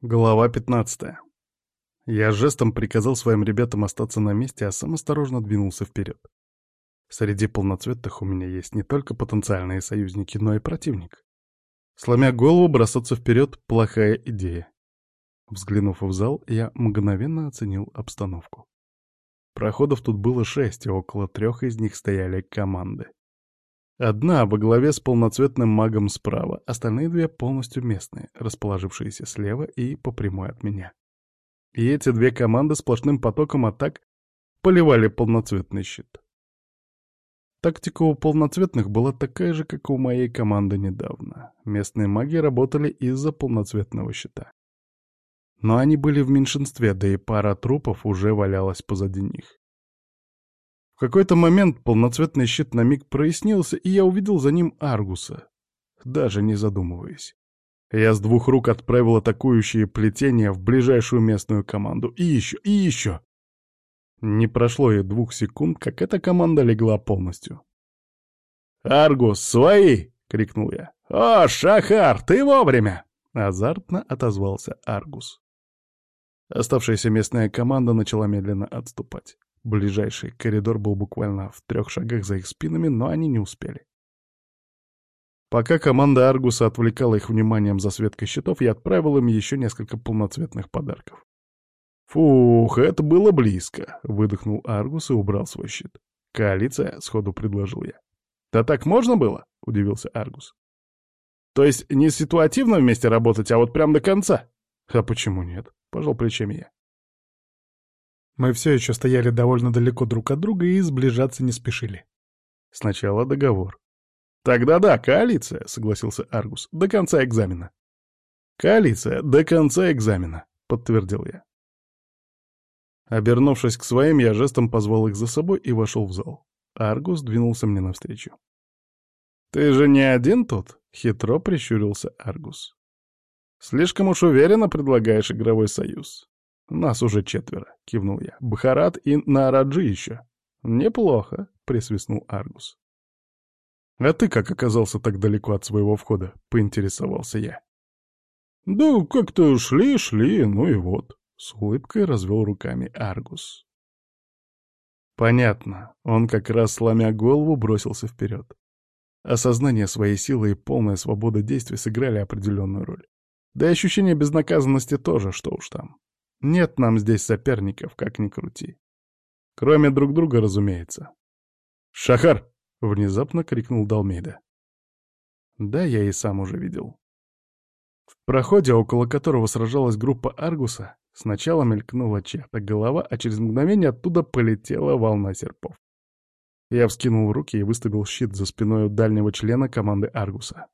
Глава 15. Я жестом приказал своим ребятам остаться на месте, а сам осторожно двинулся вперед. Среди полноцветных у меня есть не только потенциальные союзники, но и противник. Сломя голову, бросаться вперед — плохая идея. Взглянув в зал, я мгновенно оценил обстановку. Проходов тут было шесть, и около трех из них стояли команды. Одна во главе с полноцветным магом справа, остальные две полностью местные, расположившиеся слева и по прямой от меня. И эти две команды сплошным потоком атак поливали полноцветный щит. Тактика у полноцветных была такая же, как у моей команды недавно. Местные маги работали из-за полноцветного щита. Но они были в меньшинстве, да и пара трупов уже валялась позади них. В какой-то момент полноцветный щит на миг прояснился, и я увидел за ним Аргуса, даже не задумываясь. Я с двух рук отправил атакующие плетения в ближайшую местную команду. И еще, и еще. Не прошло и двух секунд, как эта команда легла полностью. «Аргус, свои!» — крикнул я. «О, Шахар, ты вовремя!» — азартно отозвался Аргус. Оставшаяся местная команда начала медленно отступать. Ближайший коридор был буквально в трех шагах за их спинами, но они не успели. Пока команда Аргуса отвлекала их вниманием засветкой щитов, я отправил им еще несколько полноцветных подарков. «Фух, это было близко», — выдохнул Аргус и убрал свой щит. «Коалиция?» — сходу предложил я. «Да так можно было?» — удивился Аргус. «То есть не ситуативно вместе работать, а вот прям до конца?» «А почему нет?» — пожал плечами я. Мы все еще стояли довольно далеко друг от друга и сближаться не спешили. Сначала договор. «Тогда да, коалиция», — согласился Аргус, — «до конца экзамена». «Коалиция, до конца экзамена», — подтвердил я. Обернувшись к своим, я жестом позвал их за собой и вошел в зал. Аргус двинулся мне навстречу. «Ты же не один тут?» — хитро прищурился Аргус. «Слишком уж уверенно предлагаешь игровой союз. «Нас уже четверо», — кивнул я. «Бхарат и Нараджи еще». «Неплохо», — присвистнул Аргус. «А ты как оказался так далеко от своего входа?» — поинтересовался я. «Да как-то шли, шли, ну и вот», — с улыбкой развел руками Аргус. Понятно, он как раз, сломя голову, бросился вперед. Осознание своей силы и полная свобода действий сыграли определенную роль. Да и ощущение безнаказанности тоже, что уж там. Нет нам здесь соперников, как ни крути. Кроме друг друга, разумеется. «Шахар!» — внезапно крикнул Далмейда. Да, я и сам уже видел. В проходе, около которого сражалась группа Аргуса, сначала мелькнула чья-то голова, а через мгновение оттуда полетела волна серпов. Я вскинул руки и выставил щит за спиной у дальнего члена команды Аргуса.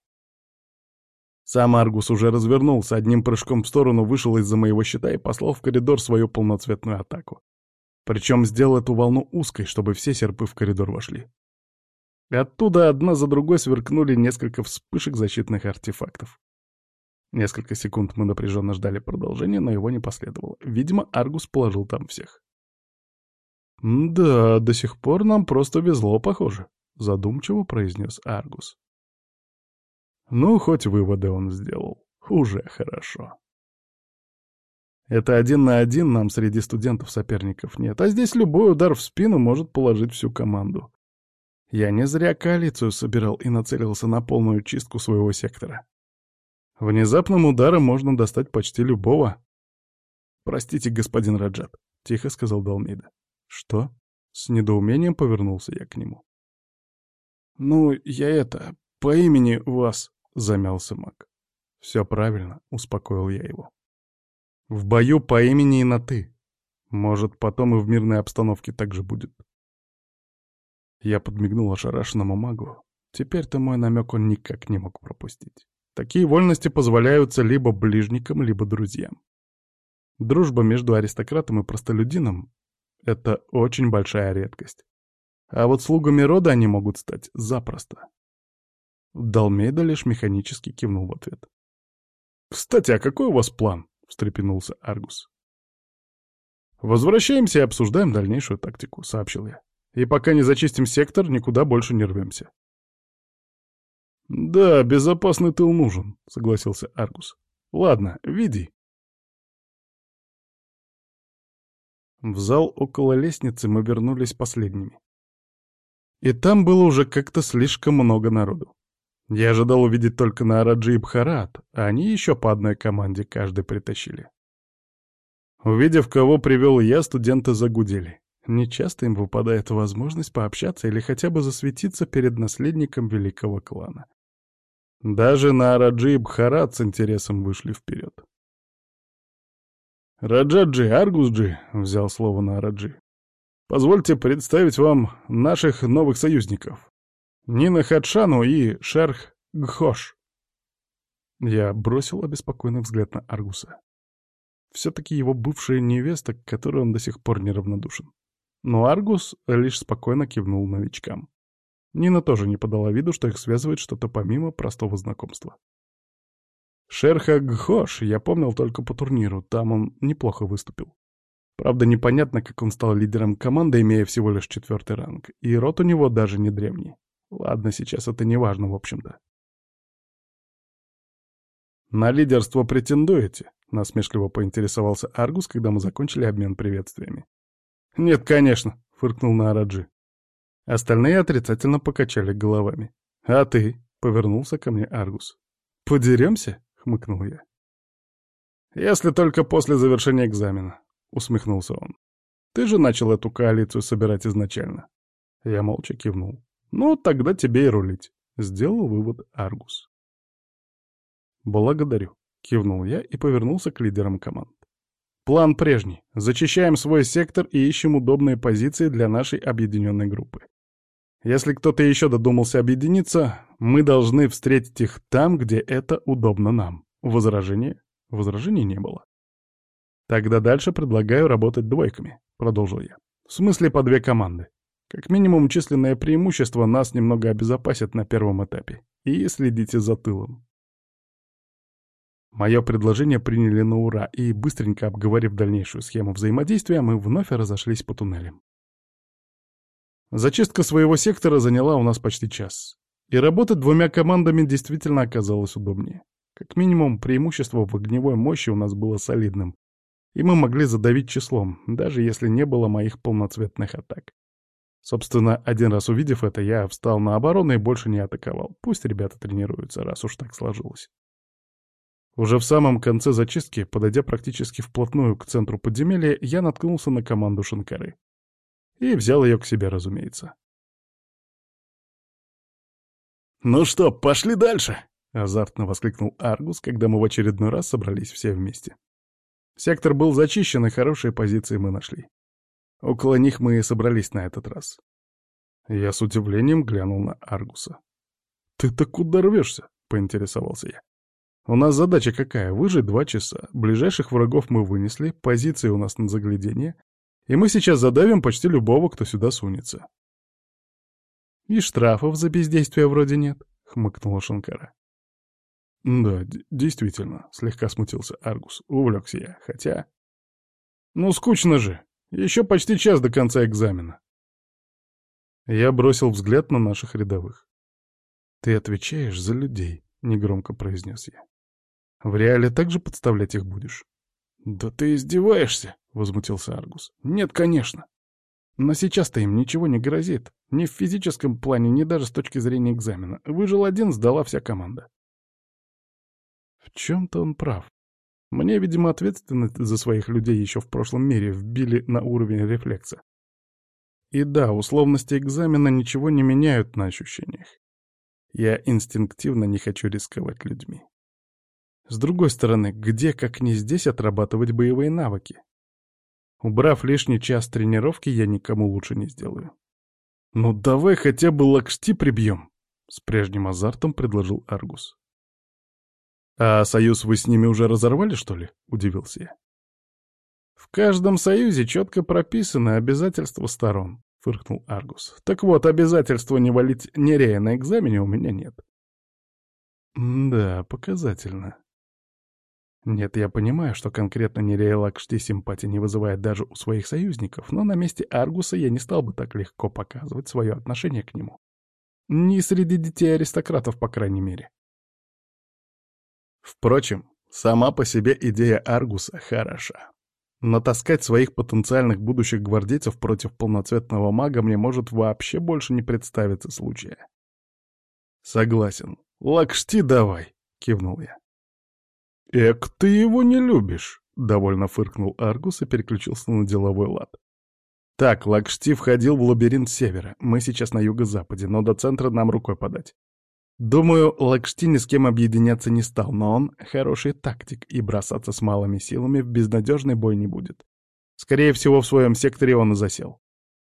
Сам Аргус уже развернулся, одним прыжком в сторону вышел из-за моего щита и послал в коридор свою полноцветную атаку. Причем сделал эту волну узкой, чтобы все серпы в коридор вошли. Оттуда одна за другой сверкнули несколько вспышек защитных артефактов. Несколько секунд мы напряженно ждали продолжения, но его не последовало. Видимо, Аргус положил там всех. «Да, до сих пор нам просто везло, похоже», — задумчиво произнес Аргус. Ну, хоть выводы он сделал. Уже хорошо. Это один на один нам среди студентов соперников нет, а здесь любой удар в спину может положить всю команду. Я не зря коалицию собирал и нацелился на полную чистку своего сектора. Внезапным ударом можно достать почти любого. «Простите, господин Раджат», — тихо сказал Далмейда. «Что?» — с недоумением повернулся я к нему. «Ну, я это, по имени вас», — замялся маг. «Все правильно», — успокоил я его. «В бою по имени и на «ты». Может, потом и в мирной обстановке так же будет». Я подмигнул ошарашенному магу. Теперь-то мой намек он никак не мог пропустить. Такие вольности позволяются либо ближникам, либо друзьям. Дружба между аристократом и простолюдином — это очень большая редкость. А вот слугами рода они могут стать запросто. Далмейда лишь механически кивнул в ответ. «Кстати, а какой у вас план?» — встрепенулся Аргус. «Возвращаемся и обсуждаем дальнейшую тактику», — сообщил я. «И пока не зачистим сектор, никуда больше не рвемся». «Да, безопасный тыл нужен», — согласился Аргус. «Ладно, види. В зал около лестницы мы вернулись последними. И там было уже как-то слишком много народу. Я ожидал увидеть только Нараджи и Бхарат, а они еще по одной команде каждый притащили. Увидев, кого привел я, студенты загудели. Нечасто им выпадает возможность пообщаться или хотя бы засветиться перед наследником великого клана. Даже на Раджи и Бхарат с интересом вышли вперед. «Раджаджи, Аргусджи», — взял слово на Раджи, — «позвольте представить вам наших новых союзников. Нина Хадшану и Шерх Гхош». Я бросил обеспокоенный взгляд на Аргуса. Все-таки его бывшая невеста, к которой он до сих пор неравнодушен. Но Аргус лишь спокойно кивнул новичкам. Нина тоже не подала виду, что их связывает что-то помимо простого знакомства. Шерха Гхош я помнил только по турниру, там он неплохо выступил. Правда, непонятно, как он стал лидером команды, имея всего лишь четвертый ранг, и рот у него даже не древний. Ладно, сейчас это не важно, в общем-то. «На лидерство претендуете?» — насмешливо поинтересовался Аргус, когда мы закончили обмен приветствиями. «Нет, конечно», — фыркнул Нараджи. Остальные отрицательно покачали головами. «А ты?» — повернулся ко мне Аргус. «Подеремся?» — хмыкнул я. «Если только после завершения экзамена», — усмехнулся он. «Ты же начал эту коалицию собирать изначально». Я молча кивнул. «Ну, тогда тебе и рулить», — сделал вывод Аргус. «Благодарю», — кивнул я и повернулся к лидерам команд. «План прежний. Зачищаем свой сектор и ищем удобные позиции для нашей объединенной группы. Если кто-то еще додумался объединиться, мы должны встретить их там, где это удобно нам. Возражение? Возражений не было. Тогда дальше предлагаю работать двойками, продолжил я. В смысле по две команды. Как минимум численное преимущество нас немного обезопасит на первом этапе. И следите за тылом. Мое предложение приняли на ура, и, быстренько обговорив дальнейшую схему взаимодействия, мы вновь разошлись по туннелям. Зачистка своего сектора заняла у нас почти час. И работать двумя командами действительно оказалось удобнее. Как минимум, преимущество в огневой мощи у нас было солидным, и мы могли задавить числом, даже если не было моих полноцветных атак. Собственно, один раз увидев это, я встал на оборону и больше не атаковал. Пусть ребята тренируются, раз уж так сложилось. Уже в самом конце зачистки, подойдя практически вплотную к центру подземелья, я наткнулся на команду Шинкары. И взял ее к себе, разумеется. «Ну что, пошли дальше!» — азартно воскликнул Аргус, когда мы в очередной раз собрались все вместе. Сектор был зачищен, и хорошие позиции мы нашли. Около них мы и собрались на этот раз. Я с удивлением глянул на Аргуса. «Ты-то куда рвешься?» — поинтересовался я. «У нас задача какая? Выжить два часа. Ближайших врагов мы вынесли, позиции у нас на заглядение, и мы сейчас задавим почти любого, кто сюда сунется. «И штрафов за бездействие вроде нет», — хмыкнула Шанкара. «Да, действительно», — слегка смутился Аргус. Увлекся я, хотя... «Ну, скучно же. Еще почти час до конца экзамена». Я бросил взгляд на наших рядовых. «Ты отвечаешь за людей», — негромко произнес я. «В реале также подставлять их будешь?» «Да ты издеваешься!» — возмутился Аргус. «Нет, конечно. Но сейчас-то им ничего не грозит. Ни в физическом плане, ни даже с точки зрения экзамена. Выжил один, сдала вся команда». В чем-то он прав. Мне, видимо, ответственность за своих людей еще в прошлом мире вбили на уровень рефлекса. И да, условности экзамена ничего не меняют на ощущениях. Я инстинктивно не хочу рисковать людьми. С другой стороны, где, как не здесь, отрабатывать боевые навыки? Убрав лишний час тренировки, я никому лучше не сделаю. «Ну давай хотя бы лакшти прибьем», — с прежним азартом предложил Аргус. «А союз вы с ними уже разорвали, что ли?» — удивился я. «В каждом союзе четко прописаны обязательства сторон», — фыркнул Аргус. «Так вот, обязательства не валить нерея на экзамене у меня нет». «Да, показательно», нет, я понимаю, что конкретно Нерея Лакшти симпатии не вызывает даже у своих союзников, но на месте Аргуса я не стал бы так легко показывать свое отношение к нему. Не среди детей аристократов, по крайней мере. Впрочем, сама по себе идея Аргуса хороша. Натаскать своих потенциальных будущих гвардейцев против полноцветного мага мне может вообще больше не представиться случая. «Согласен. Лакшти давай!» — кивнул я. «Эк, ты его не любишь!» — довольно фыркнул Аргус и переключился на деловой лад. «Так, Лакшти входил в лабиринт севера. Мы сейчас на юго-западе, но до центра нам рукой подать. Думаю, Лакшти ни с кем объединяться не стал, но он хороший тактик, и бросаться с малыми силами в безнадежный бой не будет. Скорее всего, в своем секторе он и засел.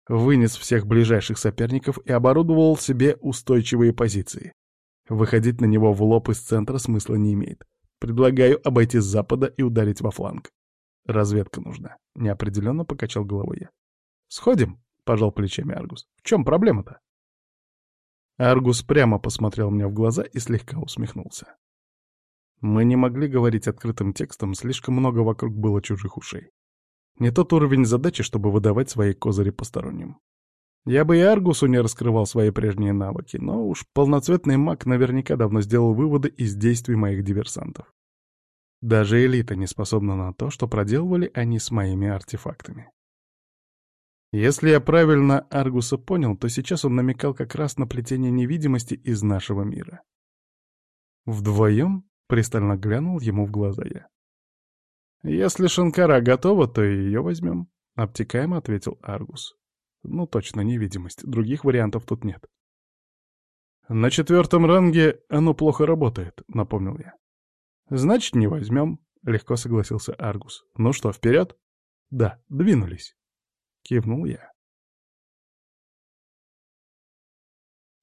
Вынес всех ближайших соперников и оборудовал себе устойчивые позиции. Выходить на него в лоб из центра смысла не имеет. Предлагаю обойти с запада и ударить во фланг. Разведка нужна. Неопределенно покачал головой я. Сходим? Пожал плечами Аргус. В чем проблема-то? Аргус прямо посмотрел мне в глаза и слегка усмехнулся. Мы не могли говорить открытым текстом, слишком много вокруг было чужих ушей. Не тот уровень задачи, чтобы выдавать свои козыри посторонним. Я бы и Аргусу не раскрывал свои прежние навыки, но уж полноцветный маг наверняка давно сделал выводы из действий моих диверсантов. Даже элита не способна на то, что проделывали они с моими артефактами. Если я правильно Аргуса понял, то сейчас он намекал как раз на плетение невидимости из нашего мира. Вдвоем пристально глянул ему в глаза я. «Если Шанкара готова, то ее возьмем», — обтекаемо ответил Аргус. «Ну точно, невидимость. Других вариантов тут нет». «На четвертом ранге оно плохо работает», — напомнил я. «Значит, не возьмем», — легко согласился Аргус. «Ну что, вперед?» «Да, двинулись». — кивнул я.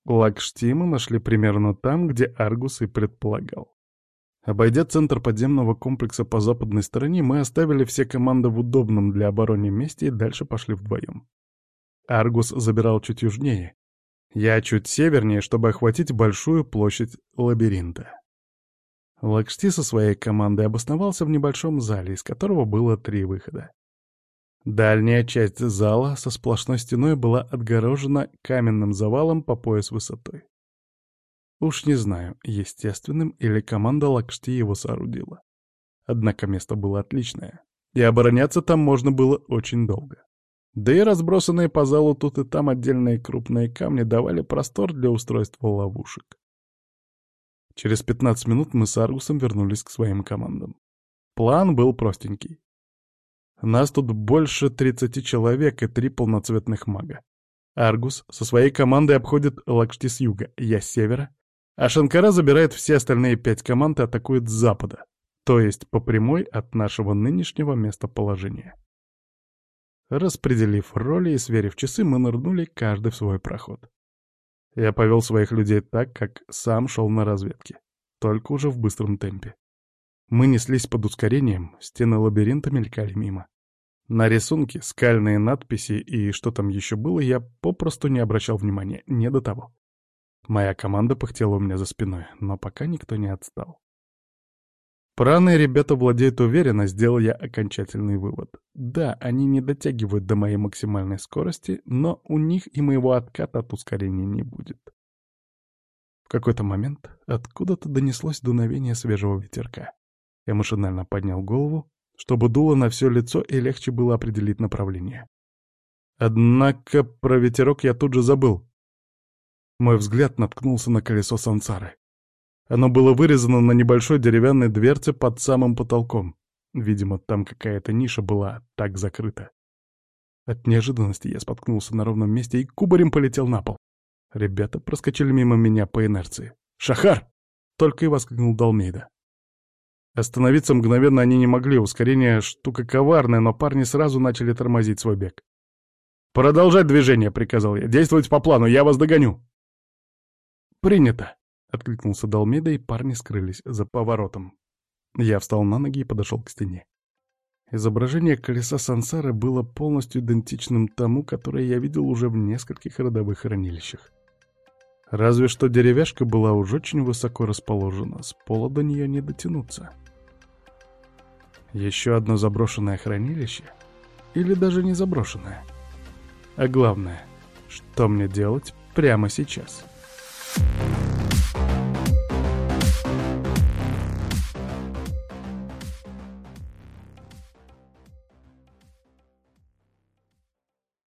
Лакшти мы нашли примерно там, где Аргус и предполагал. Обойдя центр подземного комплекса по западной стороне, мы оставили все команды в удобном для обороны месте и дальше пошли вдвоем. Аргус забирал чуть южнее, я чуть севернее, чтобы охватить большую площадь лабиринта. Лакшти со своей командой обосновался в небольшом зале, из которого было три выхода. Дальняя часть зала со сплошной стеной была отгорожена каменным завалом по пояс высотой. Уж не знаю, естественным или команда Лакшти его соорудила. Однако место было отличное, и обороняться там можно было очень долго. Да и разбросанные по залу тут и там отдельные крупные камни давали простор для устройства ловушек. Через 15 минут мы с Аргусом вернулись к своим командам. План был простенький. Нас тут больше 30 человек и три полноцветных мага. Аргус со своей командой обходит Лакшти с юга, я с севера, а Шанкара забирает все остальные пять команд и атакует с запада, то есть по прямой от нашего нынешнего местоположения. Распределив роли и сверив часы, мы нырнули каждый в свой проход. Я повел своих людей так, как сам шел на разведке, только уже в быстром темпе. Мы неслись под ускорением, стены лабиринта мелькали мимо. На рисунке, скальные надписи и что там еще было, я попросту не обращал внимания, не до того. Моя команда пыхтела у меня за спиной, но пока никто не отстал. Праные ребята владеют уверенно, сделал я окончательный вывод. Да, они не дотягивают до моей максимальной скорости, но у них и моего отката от ускорения не будет. В какой-то момент откуда-то донеслось дуновение свежего ветерка. Я машинально поднял голову, чтобы дуло на все лицо и легче было определить направление. Однако про ветерок я тут же забыл. Мой взгляд наткнулся на колесо сансары. Оно было вырезано на небольшой деревянной дверце под самым потолком. Видимо, там какая-то ниша была так закрыта. От неожиданности я споткнулся на ровном месте и кубарем полетел на пол. Ребята проскочили мимо меня по инерции. «Шахар!» — только и воскликнул Далмейда. Остановиться мгновенно они не могли, ускорение — штука коварная, но парни сразу начали тормозить свой бег. «Продолжать движение», — приказал я. «Действовать по плану, я вас догоню». «Принято», — откликнулся Далмеда, и парни скрылись за поворотом. Я встал на ноги и подошел к стене. Изображение колеса сансары было полностью идентичным тому, которое я видел уже в нескольких родовых хранилищах. Разве что деревяшка была уж очень высоко расположена, с пола до нее не дотянуться. Еще одно заброшенное хранилище? Или даже не заброшенное? А главное, что мне делать прямо сейчас?»